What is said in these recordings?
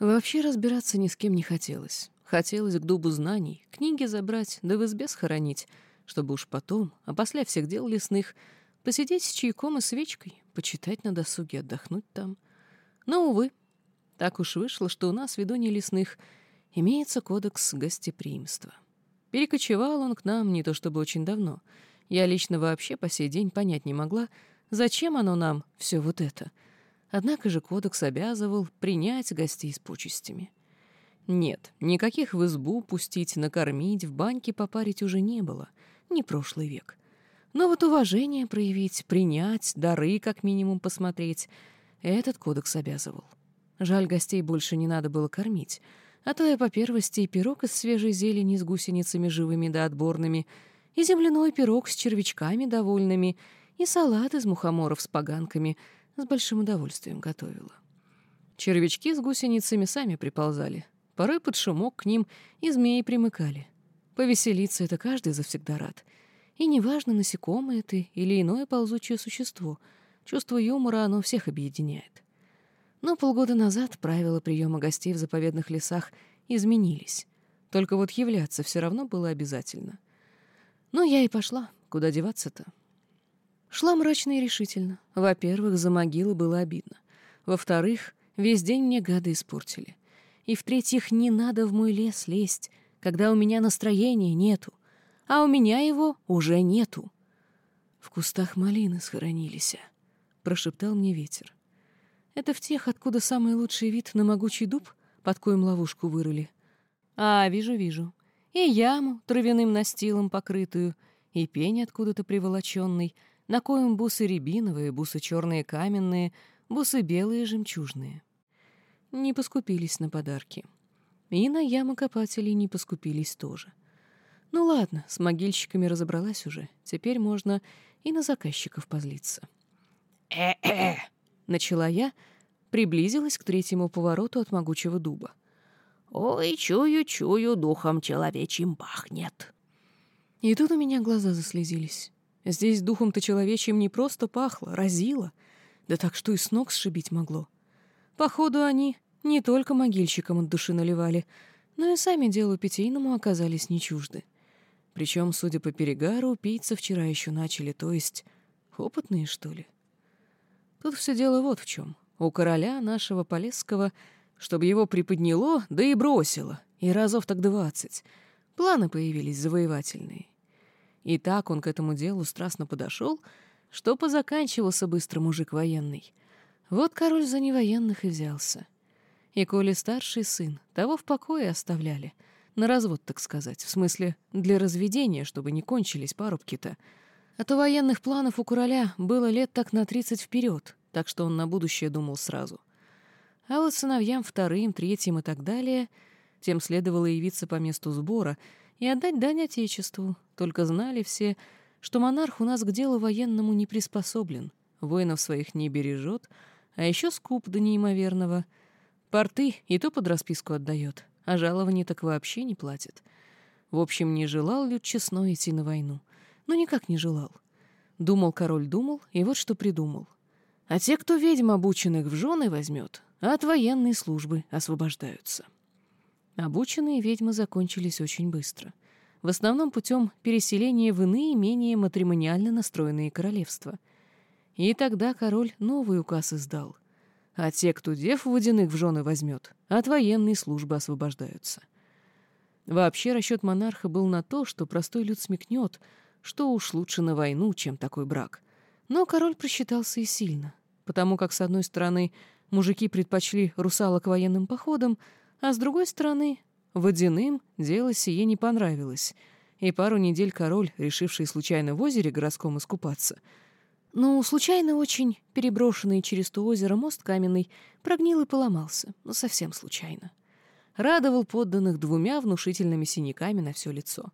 Вообще разбираться ни с кем не хотелось. Хотелось к дубу знаний, книги забрать, да в избе схоронить, чтобы уж потом, а всех дел лесных, посидеть с чайком и свечкой, почитать на досуге, отдохнуть там. Но, увы, так уж вышло, что у нас, ведунья лесных, имеется кодекс гостеприимства. Перекочевал он к нам не то чтобы очень давно. Я лично вообще по сей день понять не могла, зачем оно нам, все вот это — Однако же кодекс обязывал принять гостей с почестями. Нет, никаких в избу пустить, накормить, в баньке попарить уже не было. Не прошлый век. Но вот уважение проявить, принять, дары как минимум посмотреть — этот кодекс обязывал. Жаль, гостей больше не надо было кормить, а то я по первости и пирог из свежей зелени с гусеницами живыми да отборными, и земляной пирог с червячками довольными, и салат из мухоморов с поганками — с большим удовольствием готовила. Червячки с гусеницами сами приползали. Порой под шумок к ним и змеи примыкали. Повеселиться — это каждый завсегда рад. И неважно, насекомое ты или иное ползучее существо, чувство юмора оно всех объединяет. Но полгода назад правила приема гостей в заповедных лесах изменились. Только вот являться все равно было обязательно. Но я и пошла. Куда деваться-то? Шла мрачно и решительно. Во-первых, за могилы было обидно. Во-вторых, весь день мне гады испортили. И в-третьих, не надо в мой лес лезть, когда у меня настроения нету. А у меня его уже нету. В кустах малины схоронились, прошептал мне ветер. Это в тех, откуда самый лучший вид на могучий дуб, под коем ловушку вырыли. А, вижу, вижу. И яму травяным настилом покрытую, и пень откуда-то приволоченный — на коем бусы рябиновые, бусы черные каменные, бусы белые жемчужные. Не поскупились на подарки. И на ямокопателей не поскупились тоже. Ну ладно, с могильщиками разобралась уже. Теперь можно и на заказчиков позлиться. «Э-э!» — начала я, приблизилась к третьему повороту от могучего дуба. «Ой, чую-чую, духом человечьим пахнет!» И тут у меня глаза заслезились. Здесь духом-то человечьим не просто пахло, разило, да так что и с ног сшибить могло. Походу, они не только могильщикам от души наливали, но и сами делу питейному оказались не чужды. Причем, судя по перегару, пийца вчера еще начали, то есть опытные, что ли? Тут все дело вот в чем. У короля нашего Полесского, чтобы его приподняло, да и бросило, и разов так двадцать. Планы появились завоевательные. И так он к этому делу страстно подошел, что позаканчивался быстро мужик военный. Вот король за невоенных и взялся. И коли старший сын, того в покое оставляли, на развод, так сказать, в смысле для разведения, чтобы не кончились парубки-то, а то военных планов у короля было лет так на тридцать вперед, так что он на будущее думал сразу. А вот сыновьям вторым, третьим и так далее, тем следовало явиться по месту сбора — и отдать дань Отечеству. Только знали все, что монарх у нас к делу военному не приспособлен, воинов своих не бережет, а еще скуп до неимоверного. Порты и то под расписку отдает, а жалование так вообще не платит. В общем, не желал Люд честно идти на войну. Ну, никак не желал. Думал король, думал, и вот что придумал. А те, кто ведьм обученных в жены возьмет, от военной службы освобождаются. Обученные ведьмы закончились очень быстро. В основном путем переселения в иные, менее матримониально настроенные королевства. И тогда король новый указ издал. А те, кто дев водяных в жены возьмет, от военной службы освобождаются. Вообще расчет монарха был на то, что простой люд смекнет, что уж лучше на войну, чем такой брак. Но король просчитался и сильно, потому как, с одной стороны, мужики предпочли русалок военным походам, а с другой стороны, водяным дело сие не понравилось, и пару недель король, решивший случайно в озере городском искупаться, ну, случайно очень переброшенный через то озеро мост каменный прогнил и поломался, ну, совсем случайно. Радовал подданных двумя внушительными синяками на все лицо.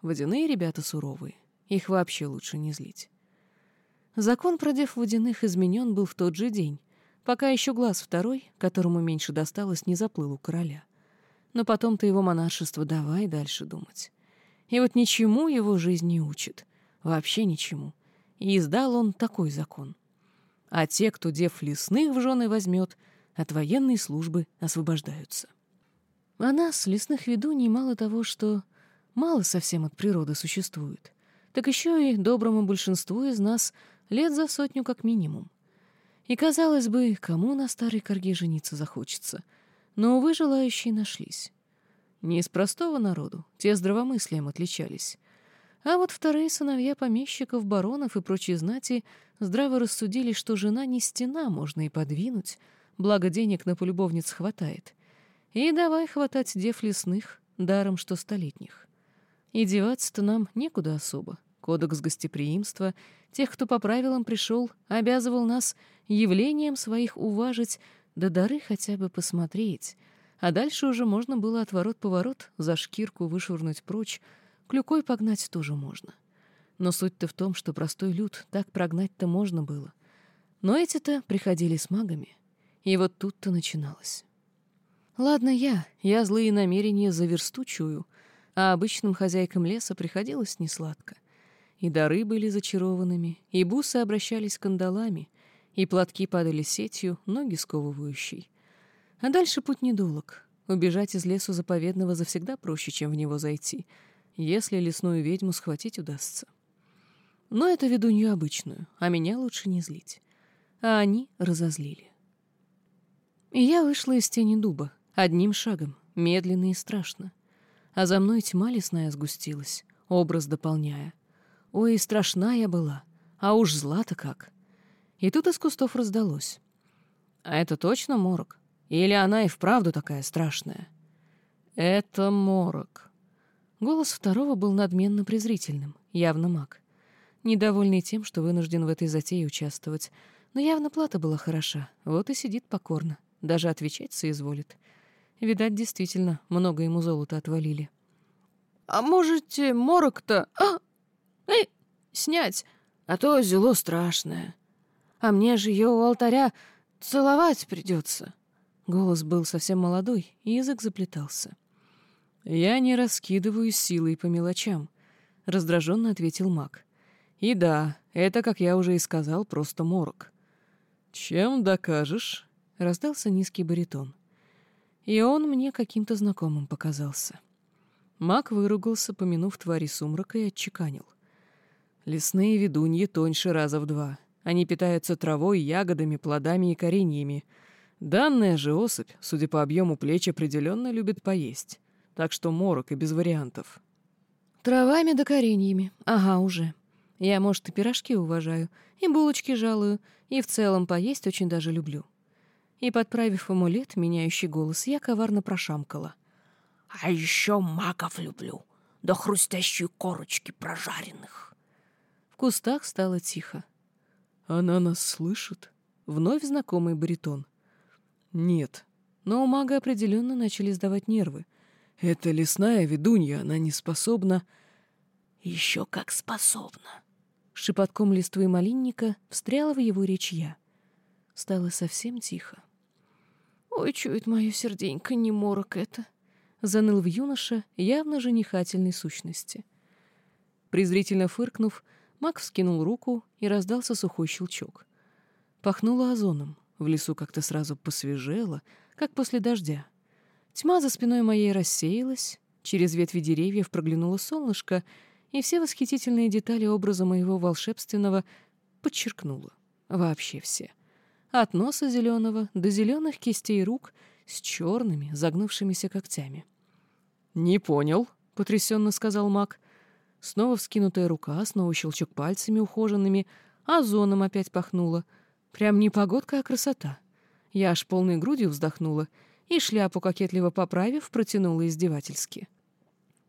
Водяные ребята суровые, их вообще лучше не злить. Закон про дев водяных изменен был в тот же день, пока еще глаз второй, которому меньше досталось, не заплыл у короля. Но потом-то его монаршество давай дальше думать. И вот ничему его жизнь не учит. Вообще ничему. И издал он такой закон. А те, кто дев лесных в жены возьмет, от военной службы освобождаются. А нас, лесных ведуней, мало того, что мало совсем от природы существует, так еще и доброму большинству из нас лет за сотню как минимум. И, казалось бы, кому на старой корге жениться захочется, но, увы, желающие нашлись. Не из простого народу, те здравомыслием отличались. А вот вторые сыновья помещиков, баронов и прочие знати здраво рассудили, что жена не стена, можно и подвинуть, благо денег на полюбовниц хватает — и давай хватать дев лесных, даром что столетних. И деваться-то нам некуда особо. Кодекс гостеприимства, тех, кто по правилам пришел, обязывал нас явлением своих уважить, да дары хотя бы посмотреть. А дальше уже можно было отворот-поворот, за шкирку вышвырнуть прочь, клюкой погнать тоже можно. Но суть-то в том, что простой люд так прогнать-то можно было. Но эти-то приходили с магами. И вот тут-то начиналось. Ладно я, я злые намерения за версту чую, а обычным хозяйкам леса приходилось несладко. И дары были зачарованными, и бусы обращались кандалами, и платки падали сетью, ноги сковывающей. А дальше путь недолог. Убежать из лесу заповедного завсегда проще, чем в него зайти, если лесную ведьму схватить удастся. Но это ведунью обычную, а меня лучше не злить. А они разозлили. И я вышла из тени дуба, Одним шагом, медленно и страшно. А за мной тьма лесная сгустилась, образ дополняя. Ой, и страшна я была, а уж зла-то как. И тут из кустов раздалось. А это точно морок? Или она и вправду такая страшная? Это морок. Голос второго был надменно презрительным, явно маг. Недовольный тем, что вынужден в этой затее участвовать. Но явно плата была хороша, вот и сидит покорно. Даже отвечать соизволит. Видать, действительно, много ему золота отвалили. «А можете морок-то... А! Эй, снять, а то зело страшное. А мне же ее у алтаря целовать придется». Голос был совсем молодой, язык заплетался. «Я не раскидываю силой по мелочам», — раздраженно ответил маг. «И да, это, как я уже и сказал, просто морок». «Чем докажешь?» — раздался низкий баритон и он мне каким-то знакомым показался. Маг выругался, помянув твари сумрака, и отчеканил. Лесные ведуньи тоньше раза в два. Они питаются травой, ягодами, плодами и кореньями. Данная же особь, судя по объему плеч, определенно любит поесть. Так что морок и без вариантов. Травами да кореньями. Ага, уже. Я, может, и пирожки уважаю, и булочки жалую, и в целом поесть очень даже люблю и, подправив амулет, меняющий голос, я коварно прошамкала. «А еще магов люблю, до хрустящей корочки прожаренных». Кустах стало тихо. «Она нас слышит?» Вновь знакомый баритон. «Нет». Но у мага определенно начали сдавать нервы. «Это лесная ведунья, она не способна...» «Еще как способна!» Шепотком листвы малинника встряла в его речь я. Стало совсем тихо. «Ой, чует мое серденько, не морок это!» — заныл в юноша явно женихательной сущности. Презрительно фыркнув, Мак вскинул руку и раздался сухой щелчок. Пахнуло озоном, в лесу как-то сразу посвежело, как после дождя. Тьма за спиной моей рассеялась, через ветви деревьев проглянуло солнышко, и все восхитительные детали образа моего волшебственного подчеркнуло. Вообще все. От носа зеленого до зеленых кистей рук с черными, загнувшимися когтями. «Не понял», — потрясенно сказал маг. Снова вскинутая рука, снова щелчок пальцами ухоженными, а зоном опять пахнуло. Прям не погодка, а красота. Я аж полной грудью вздохнула и, шляпу кокетливо поправив, протянула издевательски.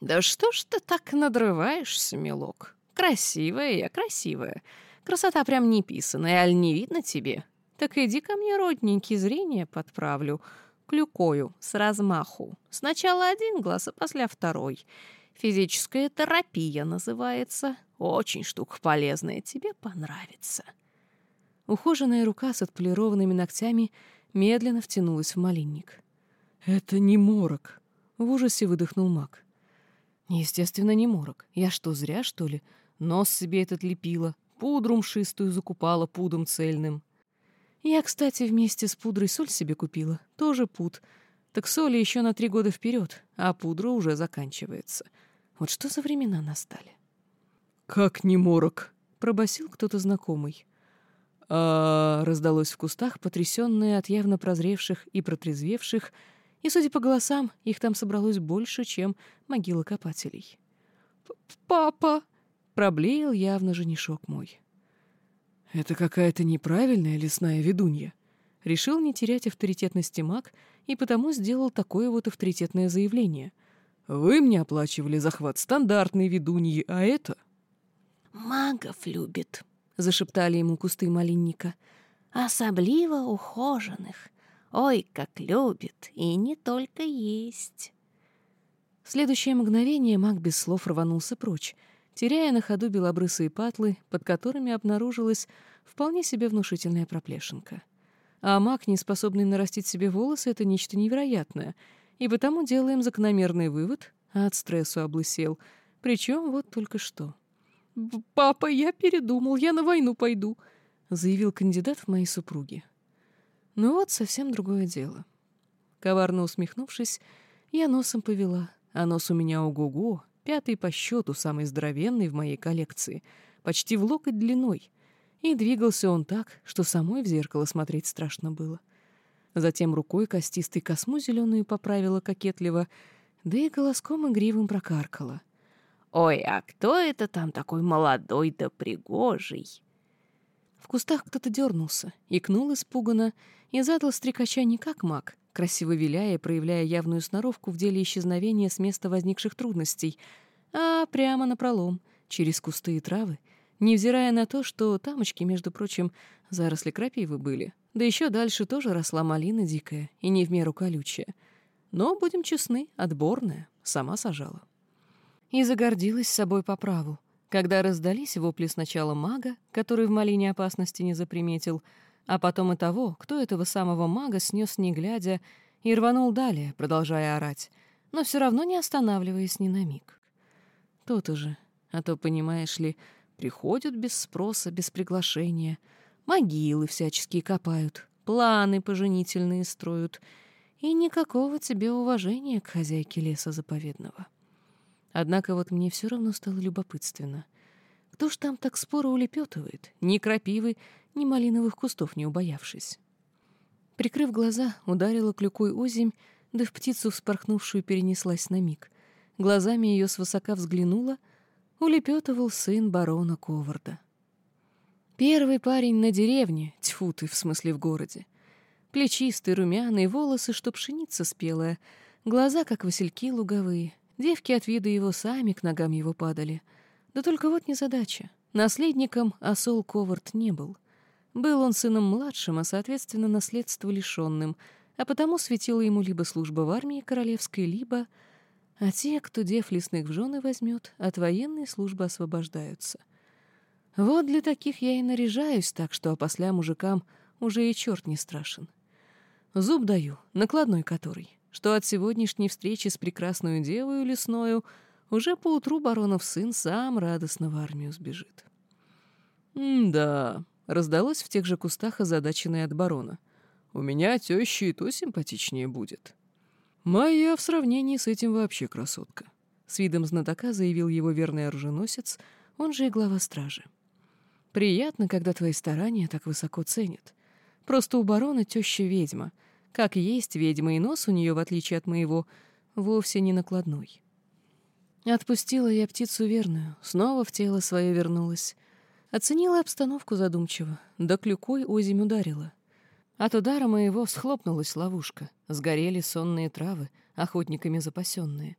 «Да что ж ты так надрываешься, милок? Красивая я, красивая. Красота прям не писаная, аль не видно тебе? Так иди ко мне, родненький, зрение подправлю. Клюкою, с размаху. Сначала один глаз, а после второй. Физическая терапия называется. Очень штука полезная, тебе понравится. Ухоженная рука с отполированными ногтями медленно втянулась в малинник. «Это не морок!» — в ужасе выдохнул маг. «Естественно, не морок. Я что, зря, что ли? Нос себе этот лепила, пудру мшистую закупала пудом цельным». Я, кстати, вместе с пудрой соль себе купила. Тоже пуд. Так соли еще на три года вперед, а пудра уже заканчивается. Вот что за времена настали? «Как не морок?» — пробасил кто-то знакомый. а раздалось в кустах, потрясённое от явно прозревших и протрезвевших, и, судя по голосам, их там собралось больше, чем могила копателей. «Папа!» — проблеял явно женишок мой. «Это какая-то неправильная лесная ведунья», решил не терять авторитетности маг и потому сделал такое вот авторитетное заявление. «Вы мне оплачивали захват стандартной ведуньи, а это...» «Магов любит», — зашептали ему кусты малинника. «Особливо ухоженных. Ой, как любит, и не только есть». В следующее мгновение маг без слов рванулся прочь, теряя на ходу белобрысые патлы, под которыми обнаружилась вполне себе внушительная проплешинка. А маг, не способный нарастить себе волосы, — это нечто невероятное, и потому делаем закономерный вывод, от стрессу облысел, причем вот только что. «Папа, я передумал, я на войну пойду», — заявил кандидат в мои супруги. Ну вот совсем другое дело. Коварно усмехнувшись, я носом повела, а нос у меня ого-го, пятый по счету, самый здоровенный в моей коллекции, почти в локоть длиной — и двигался он так, что самой в зеркало смотреть страшно было. Затем рукой костистой косму зеленую поправила кокетливо, да и голоском игривым прокаркала. «Ой, а кто это там такой молодой да пригожий?» В кустах кто-то дернулся, икнул испуганно и задал стрекача не как маг, красиво виляя проявляя явную сноровку в деле исчезновения с места возникших трудностей, а прямо напролом, через кусты и травы, невзирая на то, что тамочки, между прочим, заросли крапивы были, да еще дальше тоже росла малина дикая и не в меру колючая. Но, будем честны, отборная, сама сажала. И загордилась собой по праву, когда раздались вопли сначала мага, который в малине опасности не заприметил, а потом и того, кто этого самого мага снес не глядя и рванул далее, продолжая орать, но все равно не останавливаясь ни на миг. То-то же, а то, понимаешь ли, Приходят без спроса, без приглашения. Могилы всяческие копают, планы поженительные строят. И никакого тебе уважения к хозяйке леса заповедного. Однако вот мне все равно стало любопытственно. Кто ж там так споро улепетывает, ни крапивы, ни малиновых кустов не убоявшись? Прикрыв глаза, ударила клюкой озимь, да в птицу вспорхнувшую перенеслась на миг. Глазами ее свысока взглянула — улепетывал сын барона Коварда. Первый парень на деревне, тьфу ты, в смысле в городе. Плечистый, румяный, волосы, что пшеница спелая, глаза, как васильки луговые. Девки от вида его сами к ногам его падали. Да только вот незадача. Наследником осол Ковард не был. Был он сыном младшим, а, соответственно, наследство лишенным, а потому светила ему либо служба в армии королевской, либо а те, кто дев лесных в жены возьмет, от военной службы освобождаются. Вот для таких я и наряжаюсь так, что опосля мужикам уже и черт не страшен. Зуб даю, накладной который, что от сегодняшней встречи с прекрасную девою лесною уже поутру баронов сын сам радостно в армию сбежит. «Да», — раздалось в тех же кустах озадаченное от барона. «У меня теща и то симпатичнее будет». «Моя в сравнении с этим вообще красотка», — с видом знатока заявил его верный оруженосец, он же и глава стражи. «Приятно, когда твои старания так высоко ценят. Просто у барона теща ведьма. Как есть ведьма, и нос у нее, в отличие от моего, вовсе не накладной». Отпустила я птицу верную, снова в тело свое вернулась. Оценила обстановку задумчиво, да клюкой озимь ударила. От удара моего схлопнулась ловушка, сгорели сонные травы, охотниками запасенные.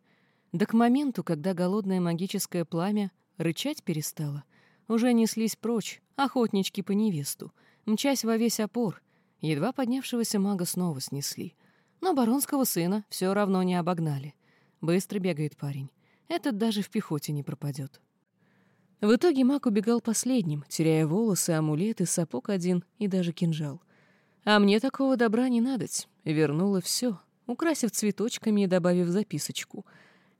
Да к моменту, когда голодное магическое пламя рычать перестало, уже неслись прочь охотнички по невесту, мчась во весь опор, едва поднявшегося мага снова снесли. Но баронского сына все равно не обогнали. Быстро бегает парень. Этот даже в пехоте не пропадет. В итоге маг убегал последним, теряя волосы, амулеты, сапог один и даже кинжал — а мне такого добра не надоть. Вернула все, украсив цветочками и добавив записочку.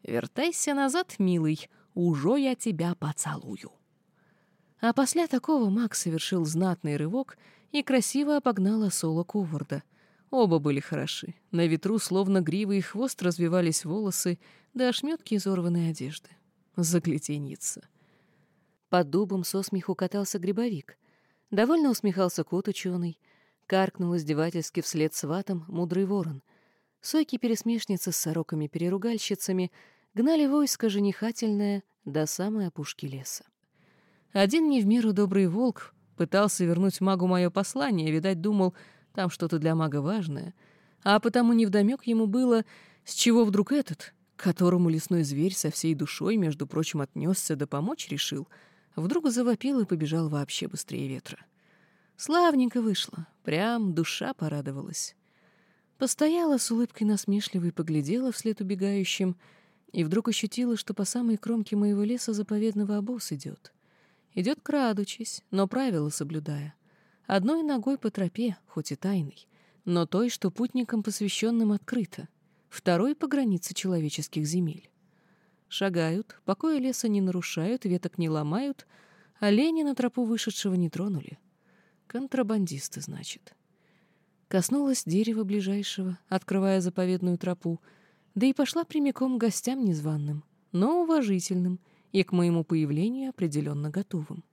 «Вертайся назад, милый, уже я тебя поцелую». А после такого Макс совершил знатный рывок и красиво обогнала Соло Коварда. Оба были хороши. На ветру, словно гривы и хвост, развивались волосы, да ошметки изорванной одежды. Заклетенница. Под дубом со смеху катался грибовик. Довольно усмехался кот ученый. Каркнул издевательски вслед сватом мудрый ворон. Сойки-пересмешницы с сороками-переругальщицами гнали войско женихательное до самой опушки леса. Один не в меру добрый волк пытался вернуть магу мое послание, видать, думал, там что-то для мага важное, а потому невдомёк ему было, с чего вдруг этот, которому лесной зверь со всей душой, между прочим, отнесся да помочь решил, вдруг завопил и побежал вообще быстрее ветра. Славненько вышло, прям душа порадовалась. Постояла с улыбкой насмешливой, поглядела вслед убегающим и вдруг ощутила, что по самой кромке моего леса заповедного обоз идет. Идет крадучись, но правила соблюдая. Одной ногой по тропе, хоть и тайной, но той, что путникам посвященным открыто, второй по границе человеческих земель. Шагают, покоя леса не нарушают, веток не ломают, олени на тропу вышедшего не тронули. Контрабандисты, значит. Коснулась дерева ближайшего, открывая заповедную тропу, да и пошла прямиком к гостям незваным, но уважительным — и к моему появлению определенно готовым.